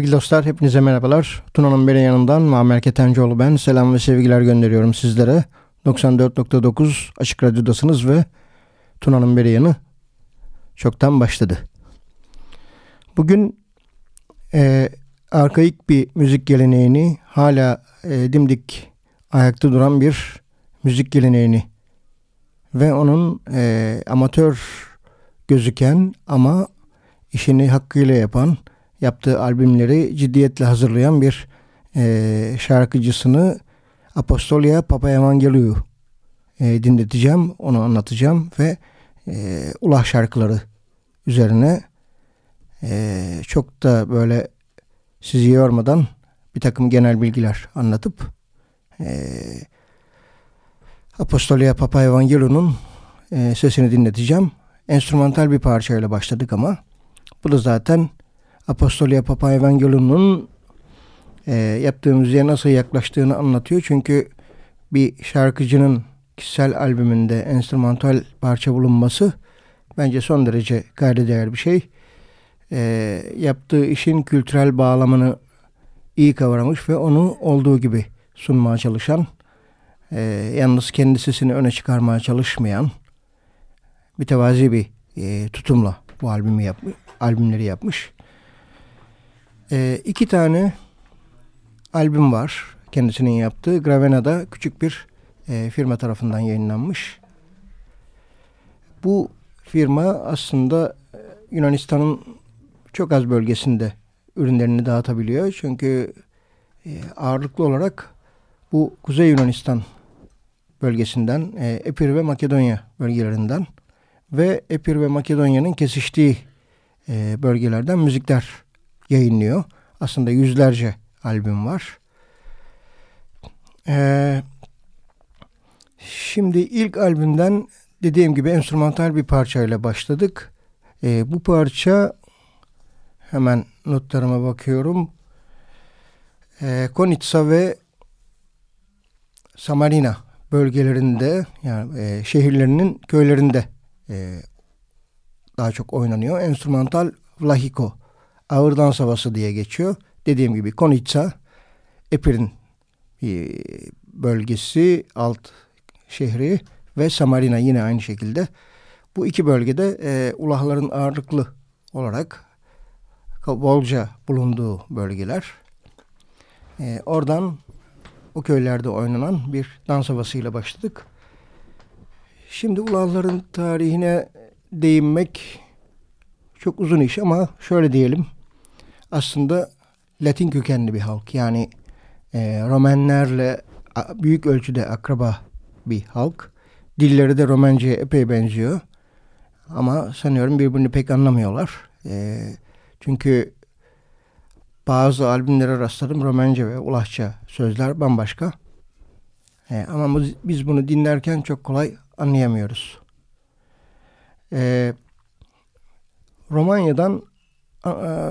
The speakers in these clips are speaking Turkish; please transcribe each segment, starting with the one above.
Sevgili dostlar hepinize merhabalar. Tuna'nın beri yanından Muammer Ketencoğlu ben. Selam ve sevgiler gönderiyorum sizlere. 94.9 Açık Radyo'dasınız ve Tuna'nın beri yanı çoktan başladı. Bugün e, arkaik bir müzik geleneğini hala e, dimdik ayakta duran bir müzik geleneğini ve onun e, amatör gözüken ama işini hakkıyla yapan yaptığı albümleri ciddiyetle hazırlayan bir e, şarkıcısını Apostolia Papa Evangeliu e, dinleteceğim, onu anlatacağım ve e, ulah şarkıları üzerine e, çok da böyle sizi yormadan bir takım genel bilgiler anlatıp e, Apostolia Papa Evangeliu'nun e, sesini dinleteceğim. Enstrümantal bir parçayla başladık ama bu da zaten Apostolia Papa Evangelium'un e, yaptığı müziğe nasıl yaklaştığını anlatıyor. Çünkü bir şarkıcının kişisel albümünde enstrümantal parça bulunması bence son derece gayri değer bir şey. E, yaptığı işin kültürel bağlamını iyi kavramış ve onu olduğu gibi sunmaya çalışan, e, yalnız kendi sesini öne çıkarmaya çalışmayan mütevazi bir e, tutumla bu albümü yapmış, albümleri yapmış. E, iki tane albüm var kendisinin yaptığı. Gravena'da küçük bir e, firma tarafından yayınlanmış. Bu firma aslında e, Yunanistan'ın çok az bölgesinde ürünlerini dağıtabiliyor. Çünkü e, ağırlıklı olarak bu Kuzey Yunanistan bölgesinden, e, Epir ve Makedonya bölgelerinden ve Epir ve Makedonya'nın kesiştiği e, bölgelerden müzikler yayınlıyor. Aslında yüzlerce albüm var. Ee, şimdi ilk albümden dediğim gibi enstrümantal bir parçayla başladık. Ee, bu parça hemen notlarıma bakıyorum. Ee, Konitsa ve Samarina bölgelerinde yani e, şehirlerinin köylerinde e, daha çok oynanıyor. Enstrümantal Vlahiko ağır dans havası diye geçiyor. Dediğim gibi Konitsa Epir'in bölgesi alt şehri ve Samarina yine aynı şekilde. Bu iki bölgede e, ulahların ağırlıklı olarak bolca bulunduğu bölgeler. E, oradan o köylerde oynanan bir dans havasıyla başladık. Şimdi ulahların tarihine değinmek çok uzun iş ama şöyle diyelim aslında Latin kökenli bir halk. Yani e, Romenlerle büyük ölçüde akraba bir halk. Dilleri de Romenceye epey benziyor. Ama sanıyorum birbirini pek anlamıyorlar. E, çünkü bazı albümlere rastladım Romence ve Ulahça sözler bambaşka. E, ama biz bunu dinlerken çok kolay anlayamıyoruz. E, Romanya'dan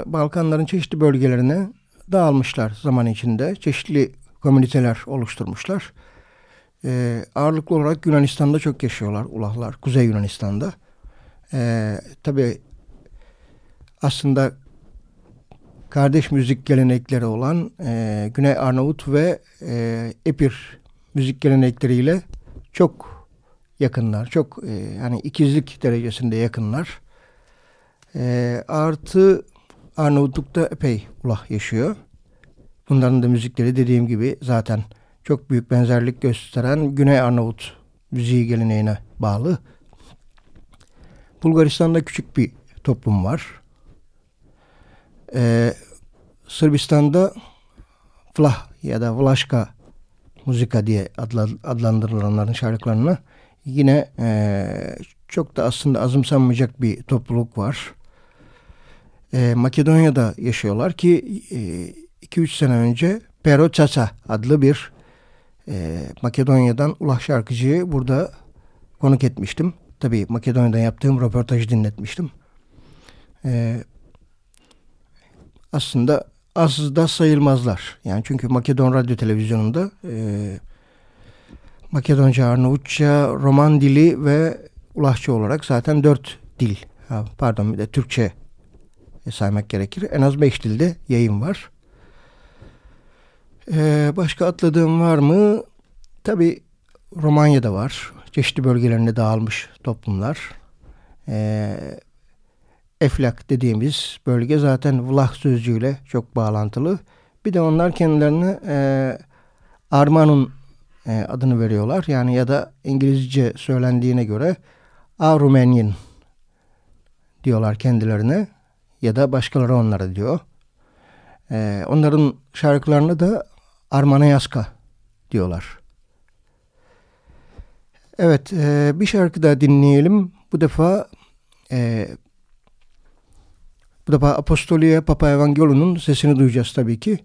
Balkanların çeşitli bölgelerine dağılmışlar zaman içinde. Çeşitli komüniteler oluşturmuşlar. E, ağırlıklı olarak Yunanistan'da çok yaşıyorlar ulahlar. Kuzey Yunanistan'da. E, tabii aslında kardeş müzik gelenekleri olan e, Güney Arnavut ve e, Epir müzik gelenekleriyle çok yakınlar. Çok e, yani ikizlik derecesinde yakınlar. E, artı Arnavutluk'ta epey ulah yaşıyor. Bunların da müzikleri dediğim gibi zaten çok büyük benzerlik gösteren Güney Arnavut müziği geleneğine bağlı. Bulgaristan'da küçük bir toplum var. Ee, Sırbistan'da Vlah ya da Vlaşka muzika diye adlandırılanların şarkılarına yine e, çok da aslında azımsanmayacak bir topluluk var. E, Makedonya'da yaşıyorlar ki 2-3 e, sene önce Pero Çasa adlı bir e, Makedonya'dan ulah şarkıcıyı burada konuk etmiştim. Tabii Makedonya'dan yaptığım röportajı dinletmiştim. E, aslında az da sayılmazlar. Yani çünkü Makedon Radyo Televizyonu'nda e, Makedonca, Arnavutça, Roman dili ve Ulahça olarak zaten dört dil, pardon bir de Türkçe saymak gerekir. En az beş dilde yayın var. Ee, başka atladığım var mı? Tabi Romanya'da var. Çeşitli bölgelerinde dağılmış toplumlar. Ee, Eflak dediğimiz bölge zaten Vlah sözcüğüyle çok bağlantılı. Bir de onlar kendilerini e, Armanun e, adını veriyorlar. Yani ya da İngilizce söylendiğine göre Arumenian diyorlar kendilerine ya da başkaları onlara diyor. E, onların şarkılarına da Armanayaska diyorlar. Evet e, bir şarkı daha dinleyelim. Bu defa e, bu defa Apostoliye Papa Evangelium'un sesini duyacağız tabii ki.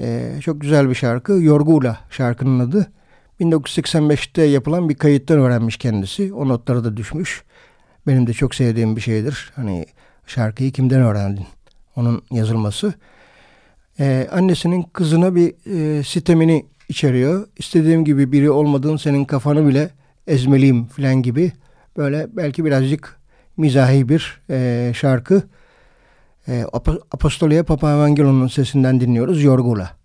Ee, çok güzel bir şarkı. Yorgula şarkının adı. 1985'te yapılan bir kayıttan öğrenmiş kendisi. O notlara da düşmüş. Benim de çok sevdiğim bir şeydir. Hani şarkıyı kimden öğrendin? Onun yazılması. Ee, annesinin kızına bir e, sitemini içeriyor. İstediğim gibi biri olmadığın senin kafanı bile ezmeliyim falan gibi. Böyle belki birazcık mizahi bir e, şarkı. E, Apostoliye Papa Evangelon'un sesinden dinliyoruz Yorgula.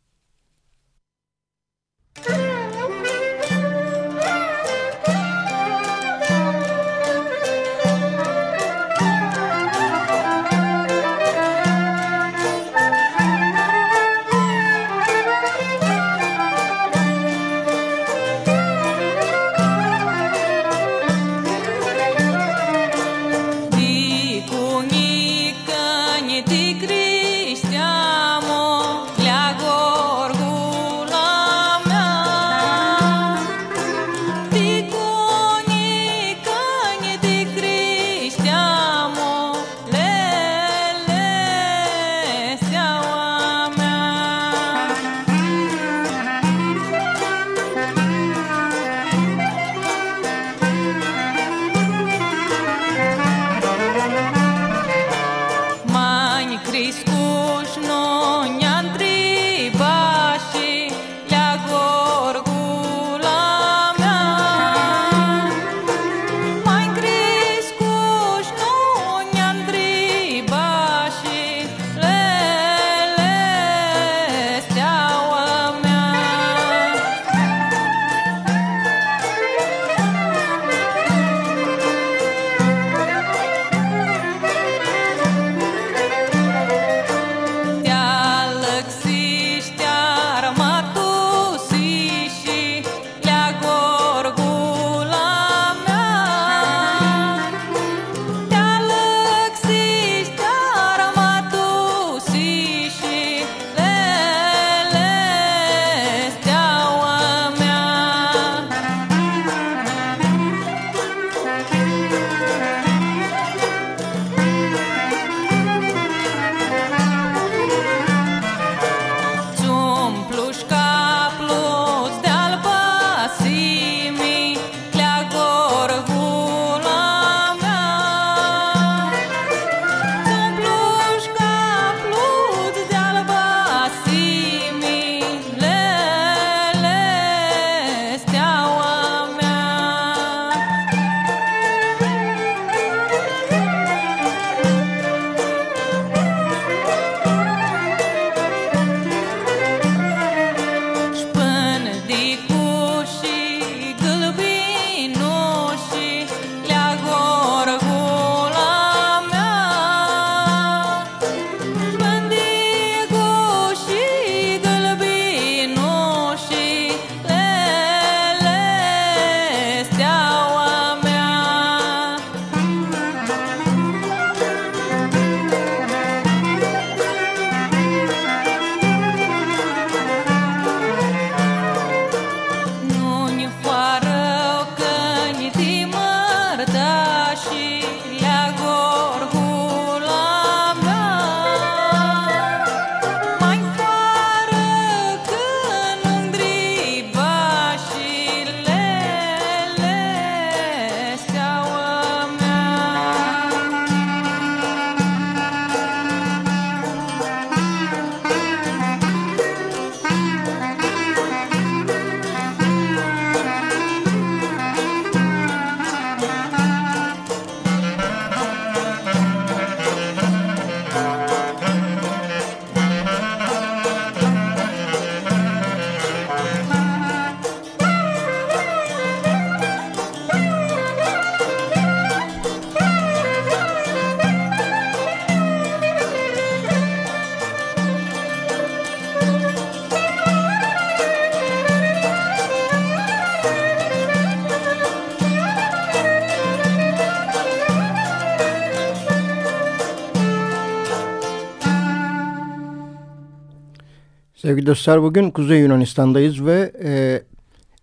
Dostlar bugün Kuzey Yunanistan'dayız ve e,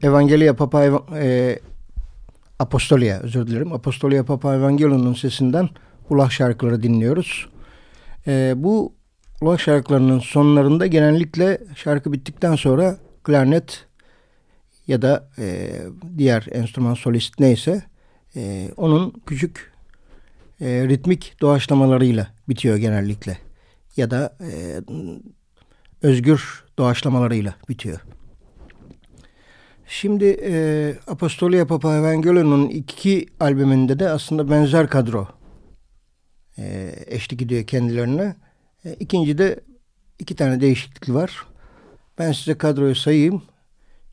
Evangelia Papa e, Apostolia özür dilerim. Apostolia Papa Evangelio'nun sesinden ulah şarkıları dinliyoruz. E, bu ulah şarkılarının sonlarında genellikle şarkı bittikten sonra klarnet ya da e, diğer enstrüman solist neyse e, onun küçük e, ritmik doğaçlamalarıyla bitiyor genellikle. Ya da e, özgür doğaçlamalarıyla bitiyor. Şimdi e, Apostolia Papa Evangelio'nun iki albümünde de aslında benzer kadro e, eşlik ediyor kendilerine. E, ikincide iki tane değişiklik var. Ben size kadroyu sayayım.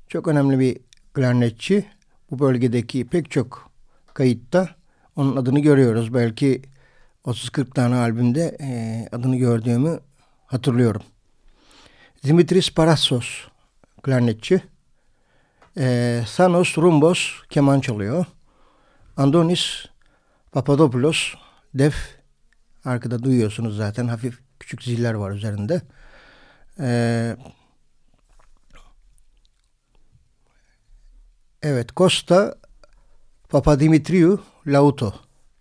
Çok önemli bir klarnetçi. Bu bölgedeki pek çok kayıtta onun adını görüyoruz. Belki 30-40 tane albümde e, adını gördüğümü hatırlıyorum. Dimitris Parassos klarnetçi. E, Thanos Rumbos keman çalıyor. Andonis Papadopoulos def arkada duyuyorsunuz zaten hafif küçük ziller var üzerinde. Ee, evet Costa Papadimitriou Lauto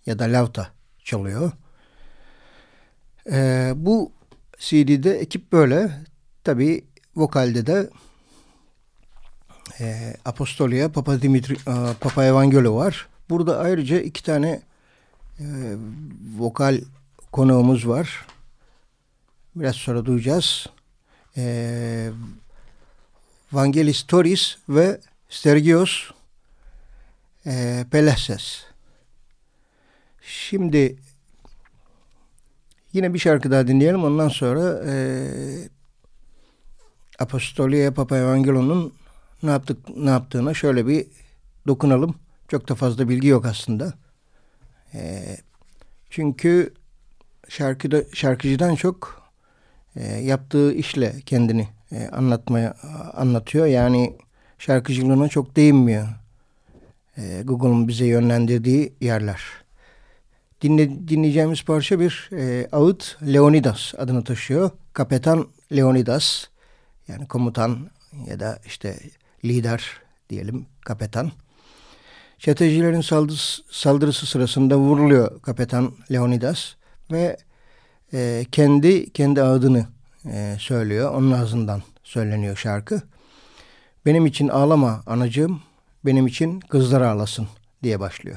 ya da Lauta çalıyor. Ee, bu CD'de ekip böyle. Tabi vokalde de e, Apostolia Papa Dimitri e, Papa Evangelo var. Burada ayrıca iki tane e, vokal konuğumuz var. Biraz sonra duyacağız. E, Vangelis Toris ve Stergios e, Peleses. Şimdi yine bir şarkı daha dinleyelim. Ondan sonra e, Apostolia Papa Evangelo'nun ne yaptık ne yaptığına şöyle bir dokunalım. Çok da fazla bilgi yok aslında. E, çünkü şarkıda şarkıcıdan çok e, yaptığı işle kendini e, anlatmaya anlatıyor. Yani şarkıcılığına çok değinmiyor. E, Google'un bize yönlendirdiği yerler. Dinle, dinleyeceğimiz parça bir e, ağıt Leonidas adını taşıyor. Kapetan Leonidas yani komutan ya da işte lider diyelim kapetan. Çetecilerin saldırısı, saldırısı sırasında vuruluyor kapetan Leonidas ve e, kendi kendi adını e, söylüyor. Onun ağzından söyleniyor şarkı. Benim için ağlama anacığım, benim için kızlar ağlasın diye başlıyor.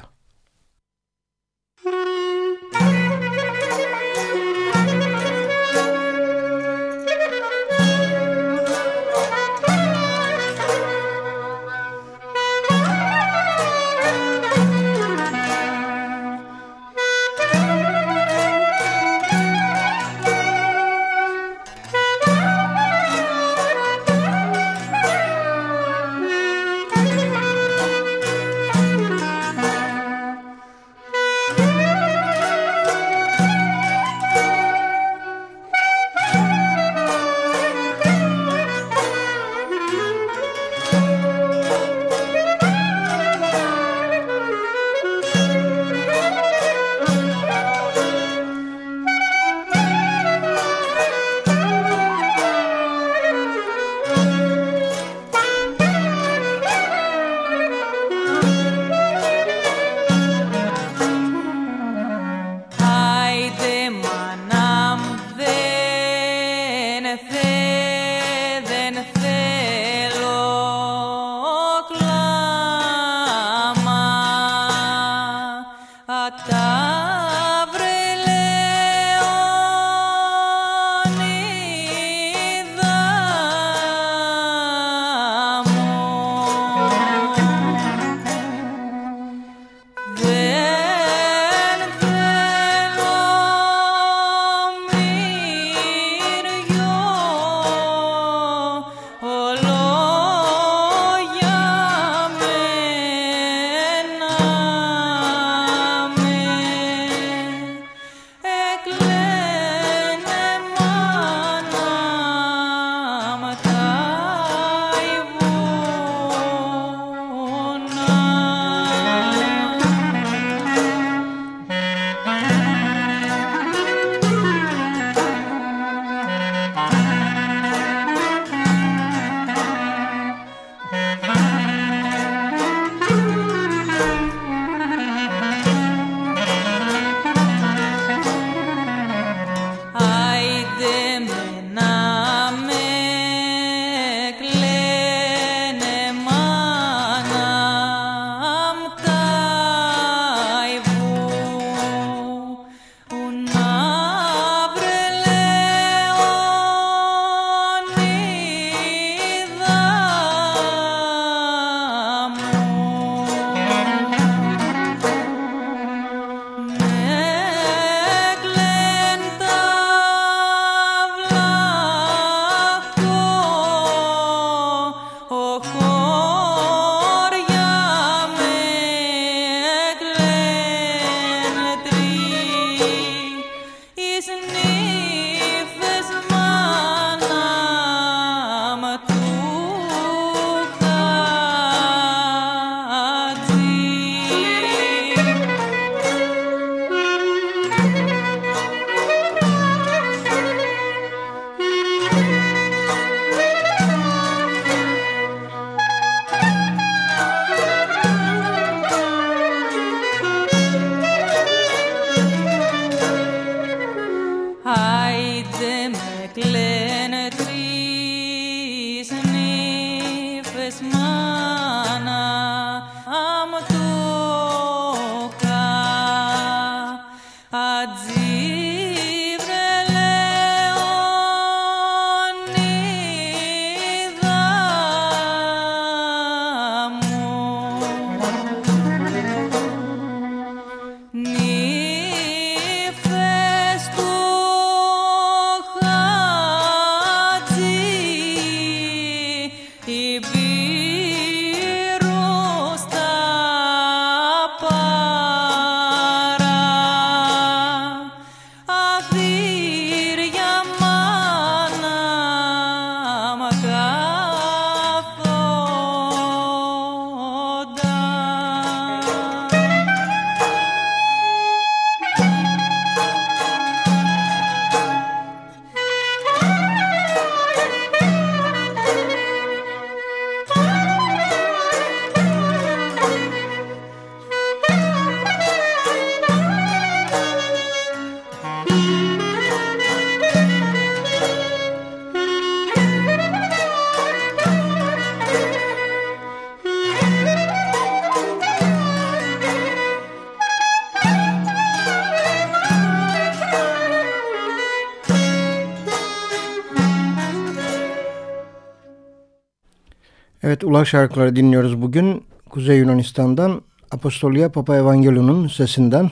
Evet Ula şarkıları dinliyoruz bugün. Kuzey Yunanistan'dan Apostolia Papa Evangelio'nun sesinden.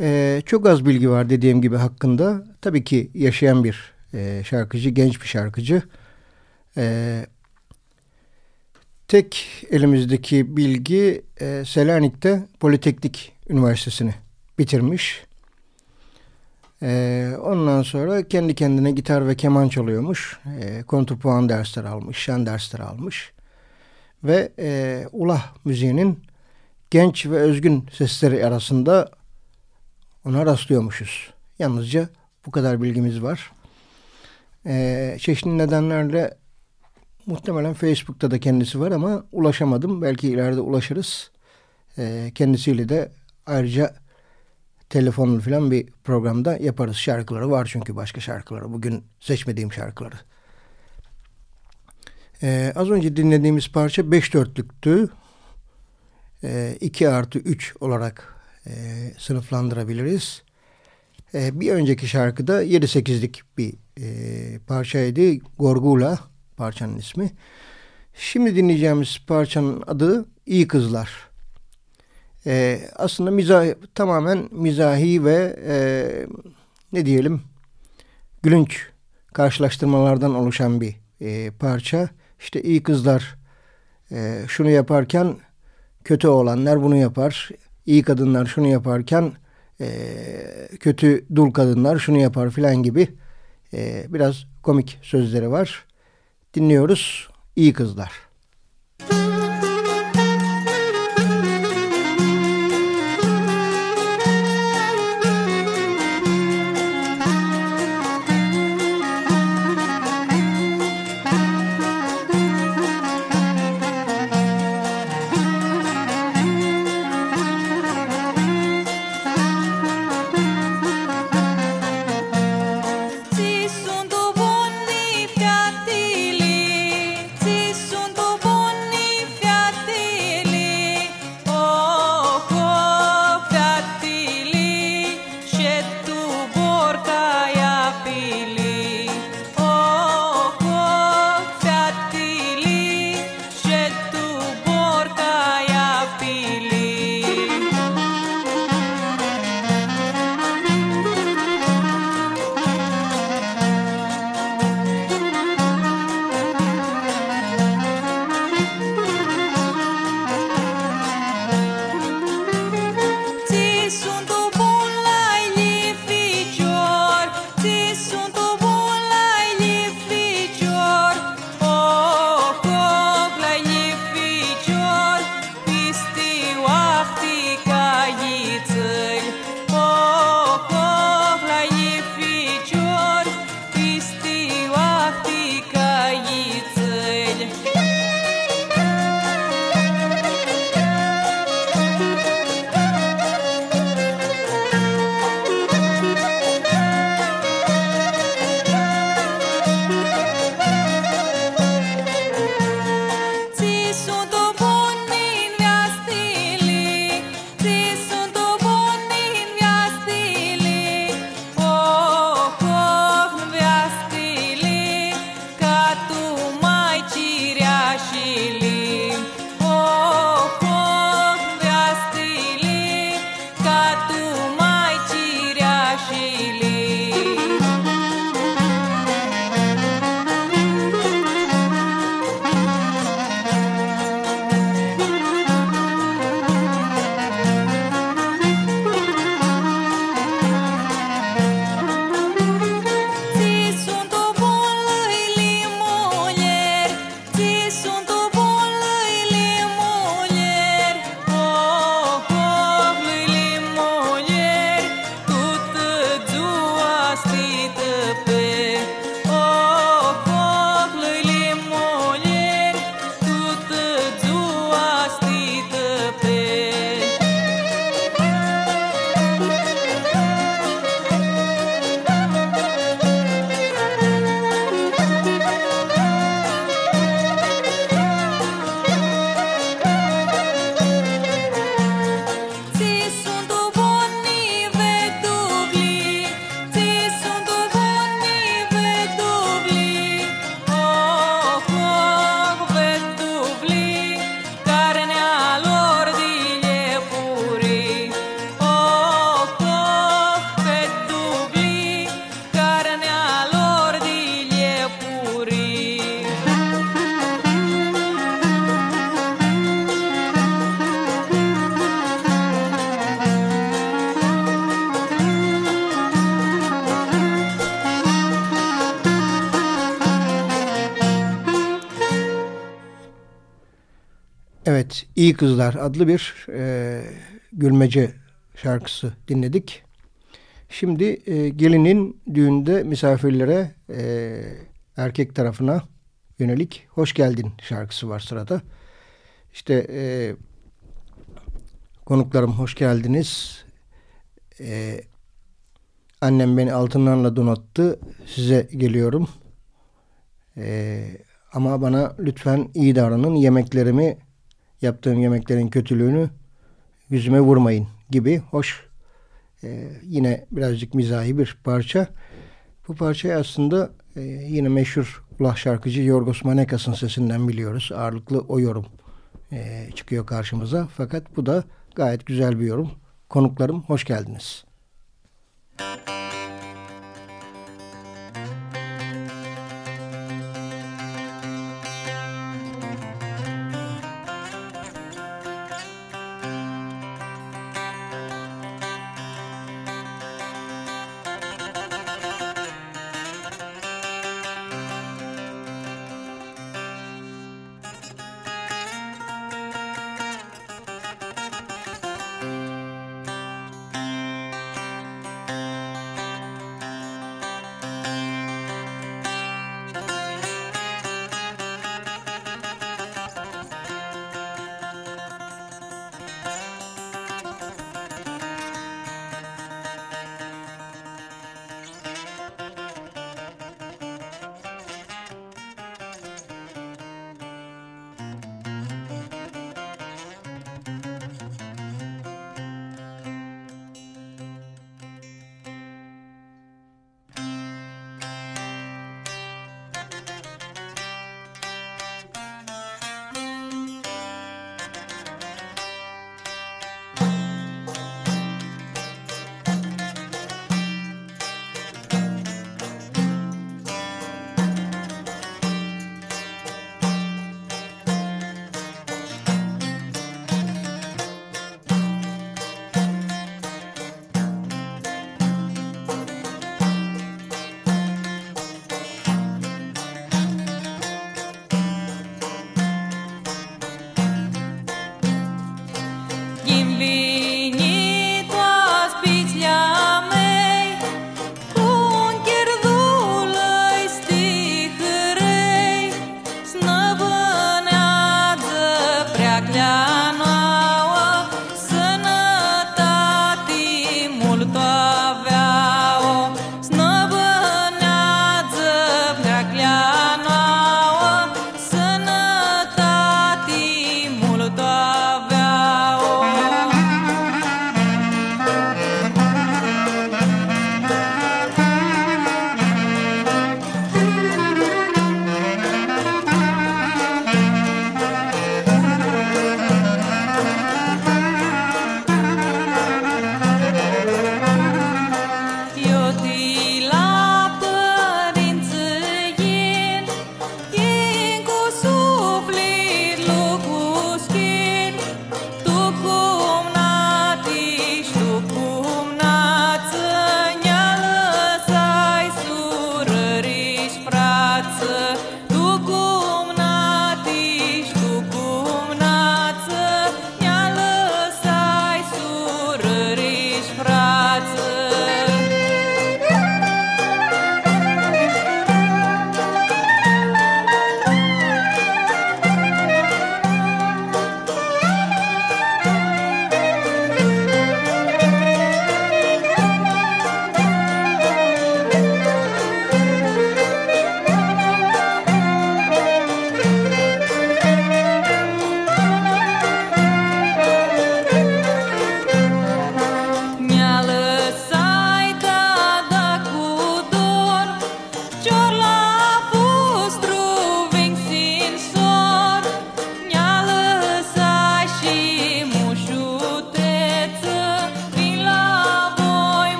Ee, çok az bilgi var dediğim gibi hakkında. Tabii ki yaşayan bir e, şarkıcı, genç bir şarkıcı. Ee, tek elimizdeki bilgi e, Selanik'te Politeknik Üniversitesi'ni bitirmiş. Ee, ondan sonra kendi kendine gitar ve keman çalıyormuş. Ee, kontrpuan dersleri almış, şan dersleri almış. Ve e, ulah müziğinin genç ve özgün sesleri arasında ona rastlıyormuşuz. Yalnızca bu kadar bilgimiz var. Ee, çeşitli nedenlerle muhtemelen Facebook'ta da kendisi var ama ulaşamadım. Belki ileride ulaşırız. Ee, kendisiyle de ayrıca telefonlu falan bir programda yaparız. Şarkıları var çünkü başka şarkıları. Bugün seçmediğim şarkıları. Ee, az önce dinlediğimiz parça 5 dörtlüktü. Ee, 2 artı 3 olarak e, sınıflandırabiliriz. Ee, bir önceki şarkıda 7-8'lik bir e, parçaydı. Gorgula parçanın ismi. Şimdi dinleyeceğimiz parçanın adı İyi Kızlar. E, aslında mizah, tamamen mizahi ve e, ne diyelim gülünç karşılaştırmalardan oluşan bir e, parça. İşte iyi kızlar e, şunu yaparken kötü olanlar bunu yapar. İyi kadınlar şunu yaparken e, kötü dul kadınlar şunu yapar filan gibi e, biraz komik sözleri var. Dinliyoruz. İyi kızlar. İyi Kızlar adlı bir e, gülmece şarkısı dinledik. Şimdi e, gelinin düğünde misafirlere e, erkek tarafına yönelik Hoş Geldin şarkısı var sırada. İşte e, konuklarım hoş geldiniz. E, annem beni altınlarla donattı. Size geliyorum. E, ama bana lütfen iyi davranın. Yemeklerimi yaptığım yemeklerin kötülüğünü yüzüme vurmayın gibi hoş e, yine birazcık mizahi bir parça. Bu parçayı aslında e, yine meşhur ulah şarkıcı Yorgos Manekas'ın sesinden biliyoruz. Ağırlıklı o yorum e, çıkıyor karşımıza. Fakat bu da gayet güzel bir yorum. Konuklarım hoş geldiniz. Müzik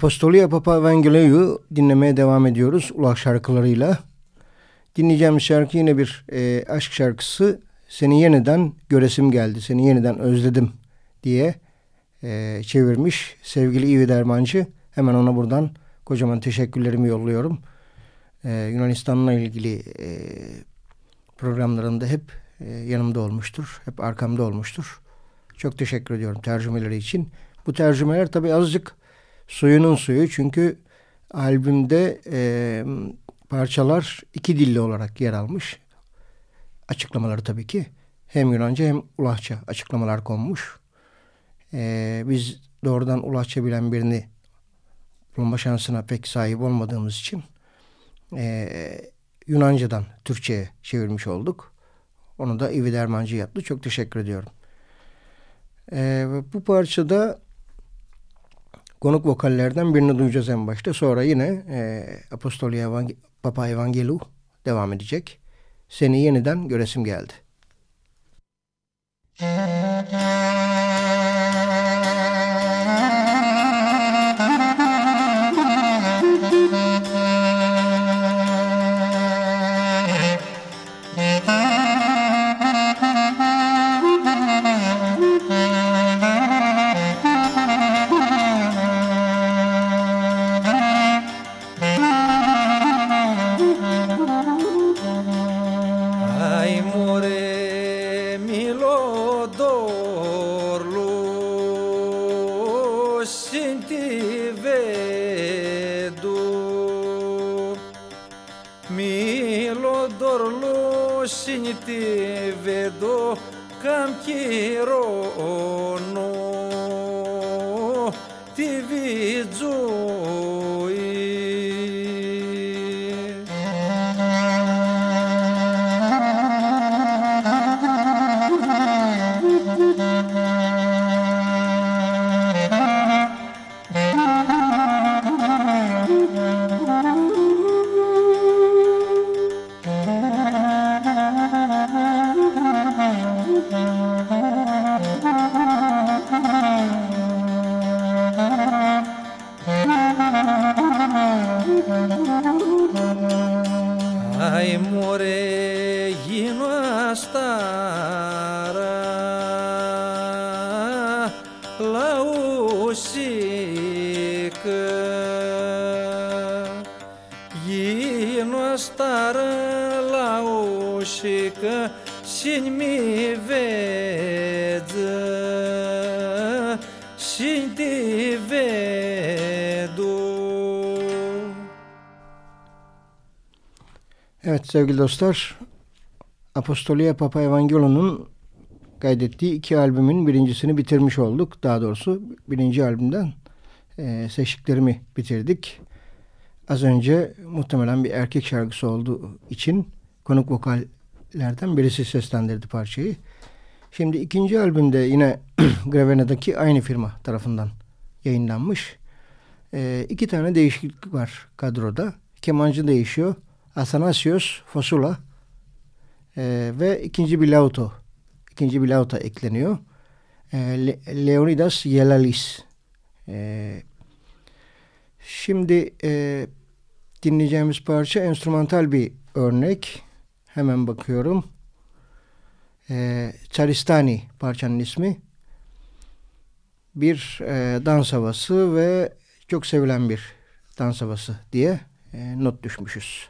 Apostolia Papa Evangeliou dinlemeye devam ediyoruz ulak şarkılarıyla. Dinleyeceğimiz şarkı yine bir e, aşk şarkısı. Seni yeniden göresim geldi, seni yeniden özledim diye e, çevirmiş sevgili İvi Dermancı. Hemen ona buradan kocaman teşekkürlerimi yolluyorum. E, Yunanistan'la ilgili e, programlarında hep e, yanımda olmuştur, hep arkamda olmuştur. Çok teşekkür ediyorum tercümeleri için. Bu tercümeler tabii azıcık suyunun suyu çünkü albümde e, parçalar iki dilli olarak yer almış. Açıklamaları tabii ki hem Yunanca hem Ulahça açıklamalar konmuş. E, biz doğrudan Ulahça bilen birini bulma şansına pek sahip olmadığımız için e, Yunanca'dan Türkçe'ye çevirmiş olduk. Onu da İvi Dermancı yaptı. Çok teşekkür ediyorum. E, bu parçada konuk vokallerden birini duyacağız en başta. Sonra yine e, Apostolia Evangel Papa Evangelu devam edecek. Seni yeniden göresim geldi. Evet sevgili dostlar, Apostolia Papa Evangelio'nun kaydettiği iki albümün birincisini bitirmiş olduk. Daha doğrusu birinci albümden e, seçtiklerimi bitirdik. Az önce muhtemelen bir erkek şarkısı olduğu için konuk vokallerden birisi seslendirdi parçayı. Şimdi ikinci albümde yine Gravena'daki aynı firma tarafından yayınlanmış. E, iki tane değişiklik var kadroda. Kemancı değişiyor. Athanasios Fosula e, ve ikinci bir lauto ikinci bir lauta ekleniyor. E, Le Leonidas Yelalis e, şimdi e, dinleyeceğimiz parça enstrümantal bir örnek. Hemen bakıyorum. E, Charistani parçanın ismi. Bir e, dans havası ve çok sevilen bir dans havası diye e, not düşmüşüz.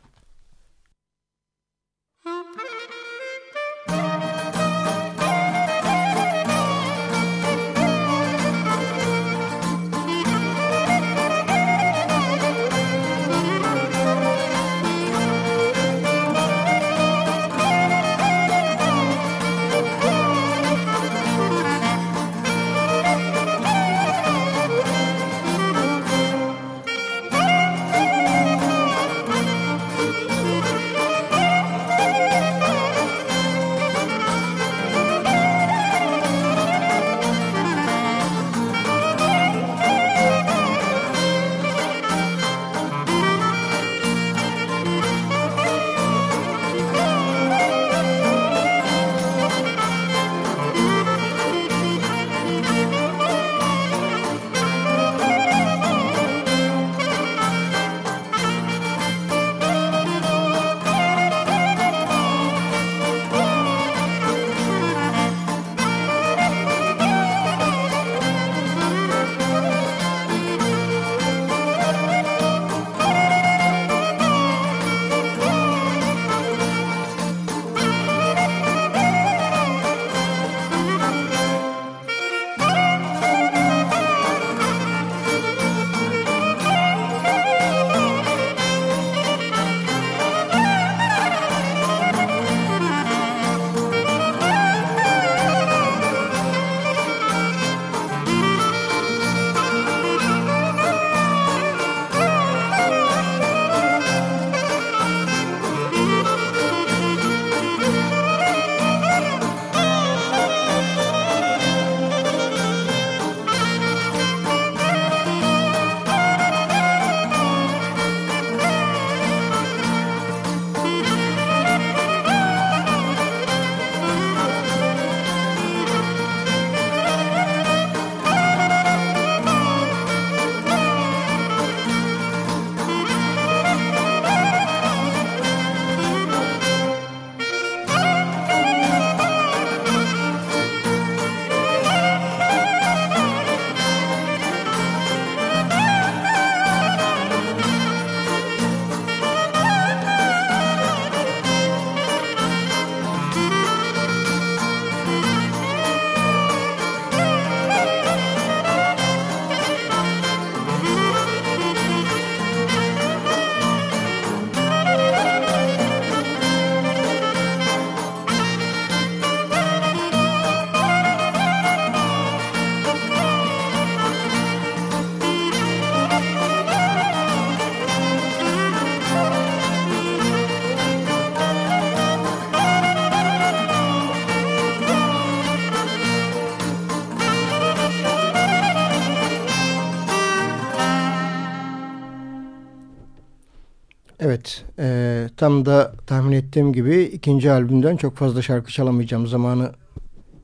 E, tam da tahmin ettiğim gibi ikinci albümden çok fazla şarkı çalamayacağım. Zamanı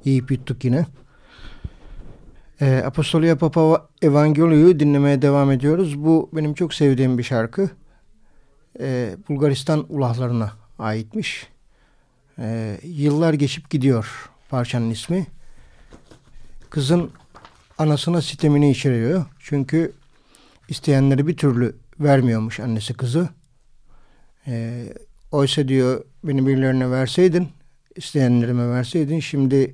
iyi bittik yine. E, Apostolia Papa Evangeliu'yu dinlemeye devam ediyoruz. Bu benim çok sevdiğim bir şarkı. E, Bulgaristan ulahlarına aitmiş. E, yıllar geçip gidiyor parçanın ismi. Kızın anasına sitemini içeriyor. Çünkü isteyenleri bir türlü vermiyormuş annesi kızı. E, oysa diyor beni birilerine verseydin, isteyenlerime verseydin şimdi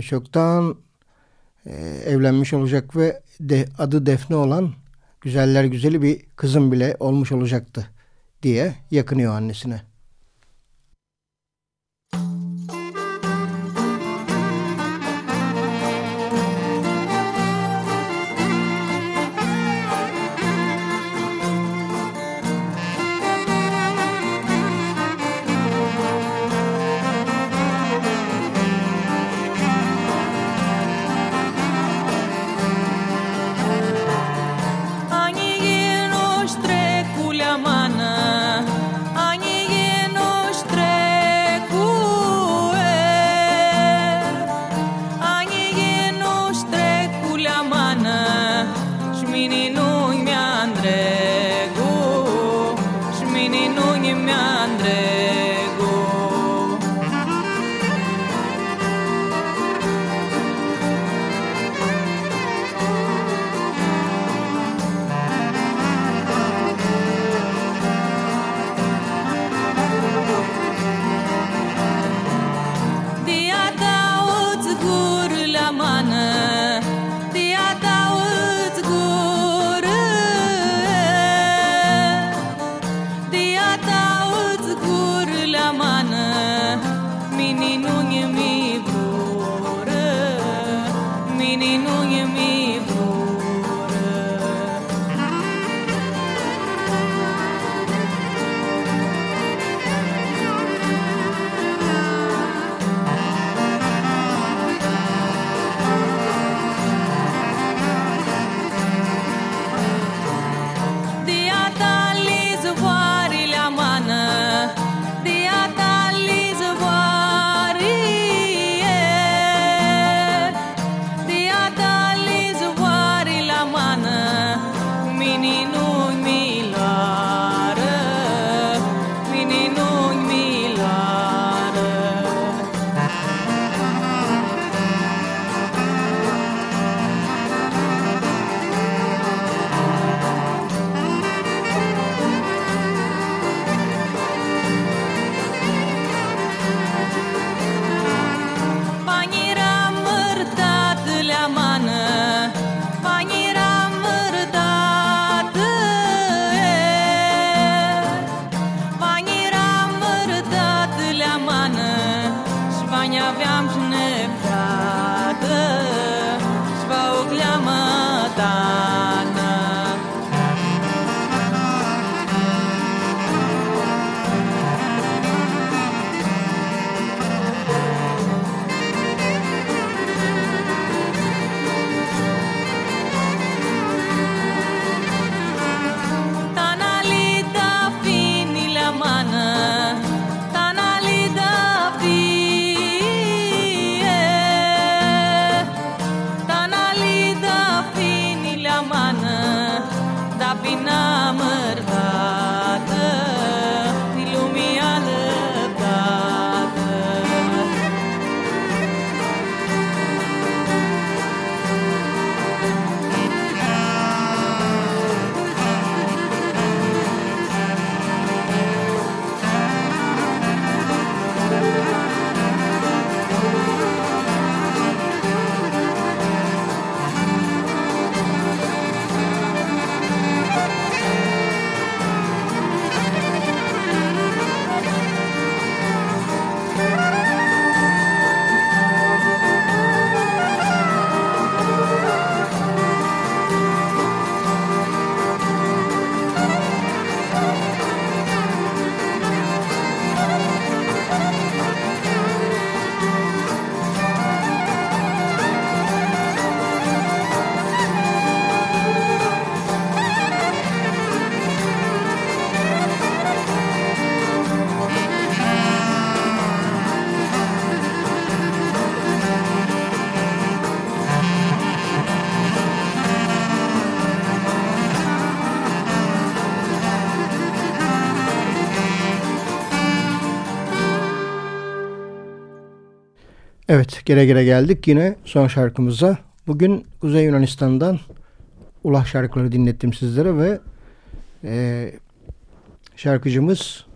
çoktan e, evlenmiş olacak ve de, adı Defne olan güzeller güzeli bir kızım bile olmuş olacaktı diye yakınıyor annesine. Evet gere gere geldik yine son şarkımıza. Bugün Kuzey Yunanistan'dan ulah şarkıları dinlettim sizlere ve e, şarkıcımız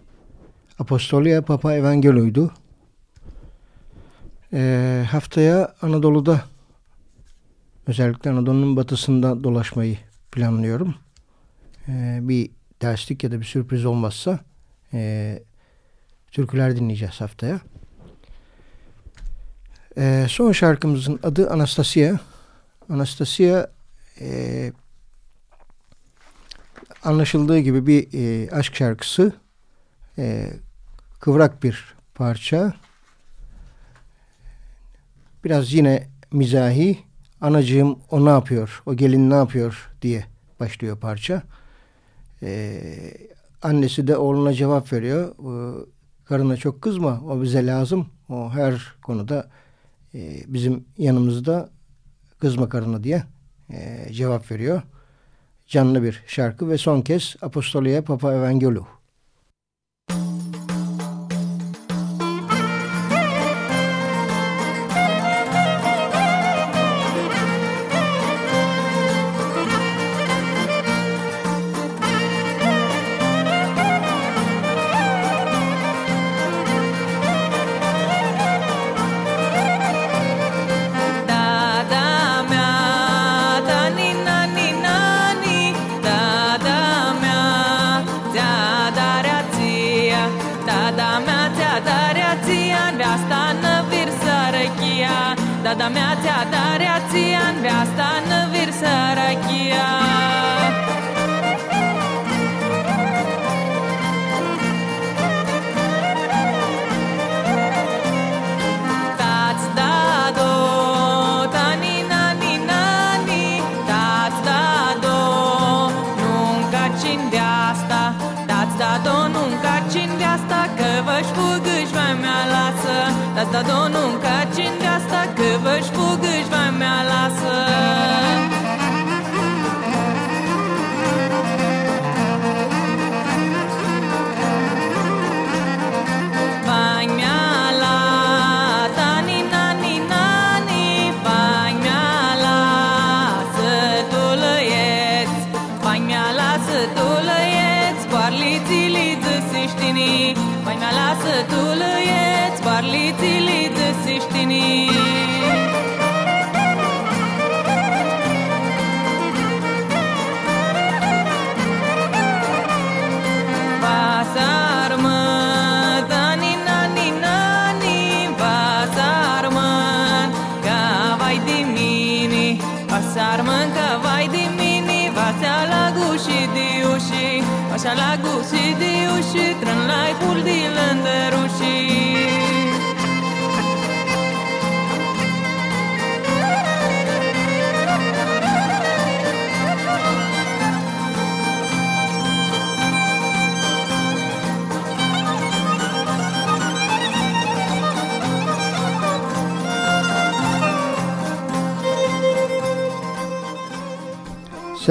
Apostolia Papa Evangelo'ydu. E, haftaya Anadolu'da özellikle Anadolu'nun batısında dolaşmayı planlıyorum. E, bir derslik ya da bir sürpriz olmazsa e, türküler dinleyeceğiz haftaya. E, son şarkımızın adı Anastasia. Anastasia e, anlaşıldığı gibi bir e, aşk şarkısı. E, kıvrak bir parça. Biraz yine mizahi. Anacığım o ne yapıyor, o gelin ne yapıyor diye başlıyor parça. E, annesi de oğluna cevap veriyor. E, karına çok kızma, o bize lazım. O her konuda e, bizim yanımızda kızma karına diye e, cevap veriyor. Canlı bir şarkı ve son kez Apostoliye Papa Evangeliou.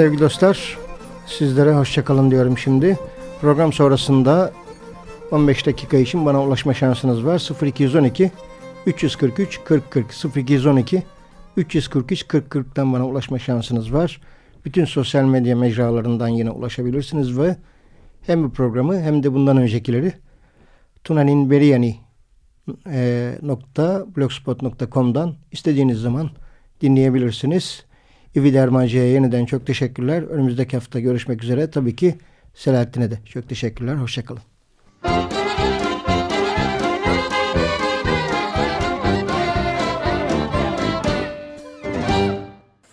Sevgili dostlar, sizlere hoşçakalın diyorum şimdi. Program sonrasında 15 dakika için bana ulaşma şansınız var. 0212 343 40 40 0212 343 40 40'tan bana ulaşma şansınız var. Bütün sosyal medya mecralarından yine ulaşabilirsiniz ve hem bu programı hem de bundan öncekileri tunaninberiyani e, istediğiniz zaman dinleyebilirsiniz. İvi Dermancı'ya yeniden çok teşekkürler. Önümüzdeki hafta görüşmek üzere. Tabii ki Selahattin'e de çok teşekkürler. Hoşçakalın.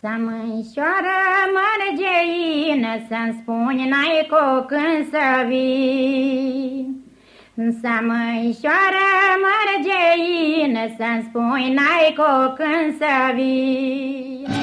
Să mânșoară mărgeină Să-mi spuni n-ai cu când să vii Să mânșoară mărgeină Să-mi spuni n-ai cu când să vii